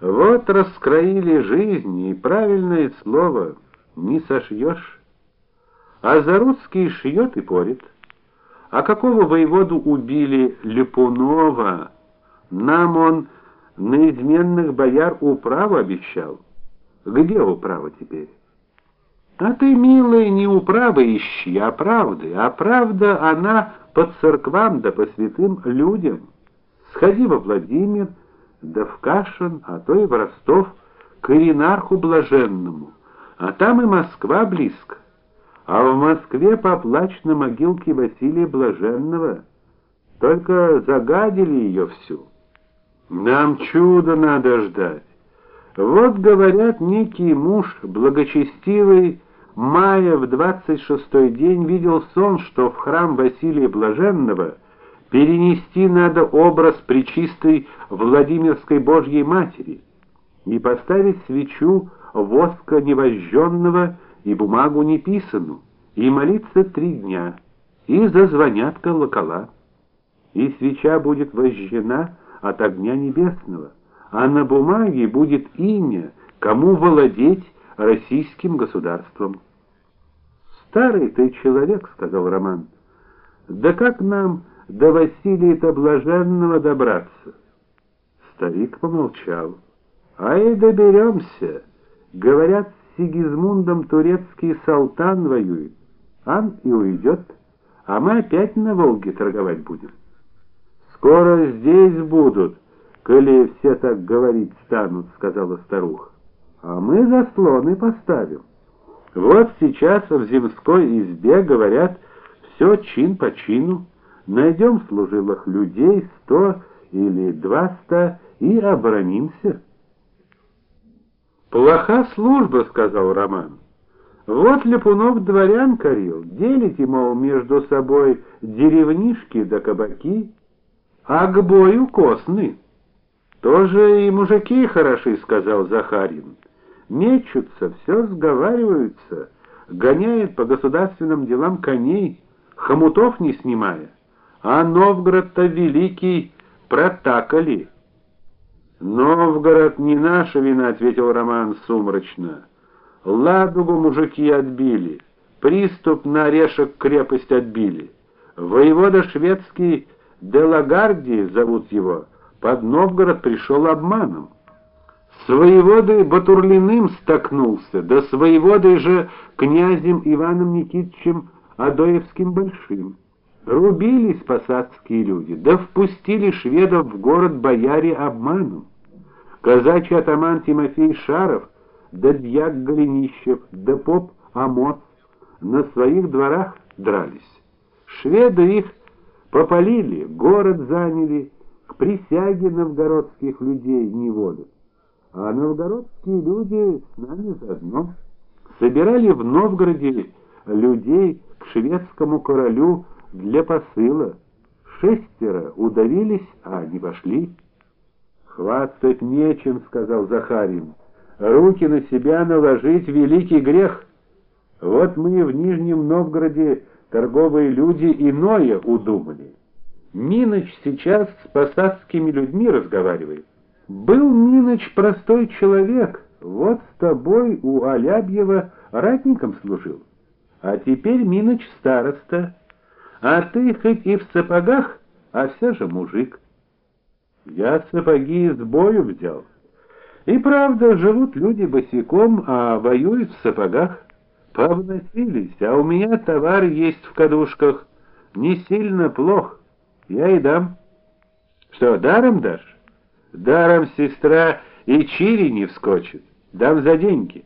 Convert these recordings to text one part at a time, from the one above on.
Вот раскроили жизнь, и правильное слово не сошьешь. А за русский шьет и порит. А какого воеводу убили Липунова? Нам он на изменных бояр управу обещал. Где управа теперь? А ты, милый, не управы ищи, а правды. А правда она по церквам да по святым людям. Сходи во Владимир, да в Кашин, а то и в Ростов к Иринарху блаженному. А там и Москва близко. А в Москве поплачь на могилке Василия Блаженного. Только загадили ее всю. Нам чудо надо ждать. Вот говорят, некий муж благочестивый Мая в двадцать шестой день видел сон, что в храм Василия Блаженного перенести надо образ пречистой Владимирской Божьей Матери и поставить свечу воска невожженного и бумагу не писану, и молиться три дня, и зазвонят колокола, и свеча будет вожжена от огня небесного, а на бумаге будет имя, кому владеть российским государством. Старый ты человек, сказал Роман. Да как нам до Василия-то блаженного добраться? Старик помолчал. А и доберемся. Говорят, с Сигизмундом турецкий султан воюет. Ан и уйдет, а мы опять на Волге торговать будем. Скоро здесь будут, коли все так говорить станут, сказала старуха. А мы заслоны поставим. Вот сейчас в земской избе говорят все чин по чину. Найдем служилых людей сто или дваста и оборонимся. Плоха служба, сказал Роман. Вот Ляпунов дворян корил, делите, мол, между собой деревнишки да кабаки, а к бою косны. Тоже и мужики хороши, сказал Захарин. Мечутся, все сговариваются, гоняют по государственным делам коней, хомутов не снимая. А Новгород-то великий протакали. Новгород не наша вина, ответил Роман сумрачно. Ладугу мужики отбили, приступ на орешек крепость отбили. Воевода шведский Делагарди зовут его, под Новгород пришел обманом. С воеводой Батурлиным столкнулся, да с воеводой же князем Иваном Никитичем Адоевским большим. Рубились посадские люди, да впустили шведов в город бояре обманом. Казачий атаман Тимофей Шаров, да дьяк Голенищев, да поп Амос на своих дворах дрались. Шведы их попалили, город заняли, к присяге новгородских людей не волят. А новгородские люди с нами заодно собирали в Новгороде людей к шведскому королю для посыла. Шестеро удавились, а не пошли. Хвастать нечем, сказал Захарин. Руки на себя наложить великий грех. Вот мы в Нижнем Новгороде торговые люди иное удумали. Миноч сейчас с посадскими людьми разговаривает. Был Миноч простой человек, вот с тобой у Алябьева ратником служил. А теперь Миноч староста, а ты хоть и в сапогах, а все же мужик. Я сапоги из бою взял. И правда, живут люди босиком, а воюют в сапогах. Повносились, а у меня товар есть в кадушках, не сильно плох. Я и дам. Что, даром дашь? Даром сестра и чири не вскочит. Дам за деньги.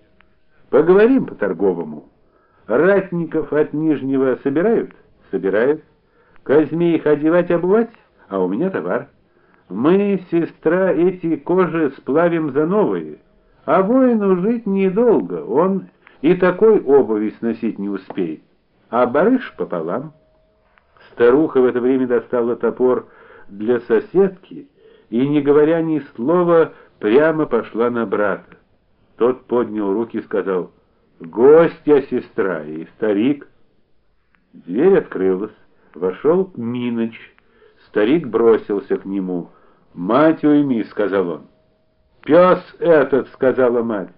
Поговорим по-торговому. Ратников от Нижнего собирают? Собирают. Казьми их одевать обувать, а у меня товар. Мы, сестра, эти кожи сплавим за новые. А воину жить недолго, он и такой обуви сносить не успеет. А барыш пополам. Старуха в это время достала топор для соседки и, не говоря ни слова, прямо пошла на брата. Тот поднял руки и сказал: "Гостья, сестра и старик". Дверь открылась. Вошел Миноч. Старик бросился к нему. "Мать уйми", сказал он. Пес этот, сказала мать.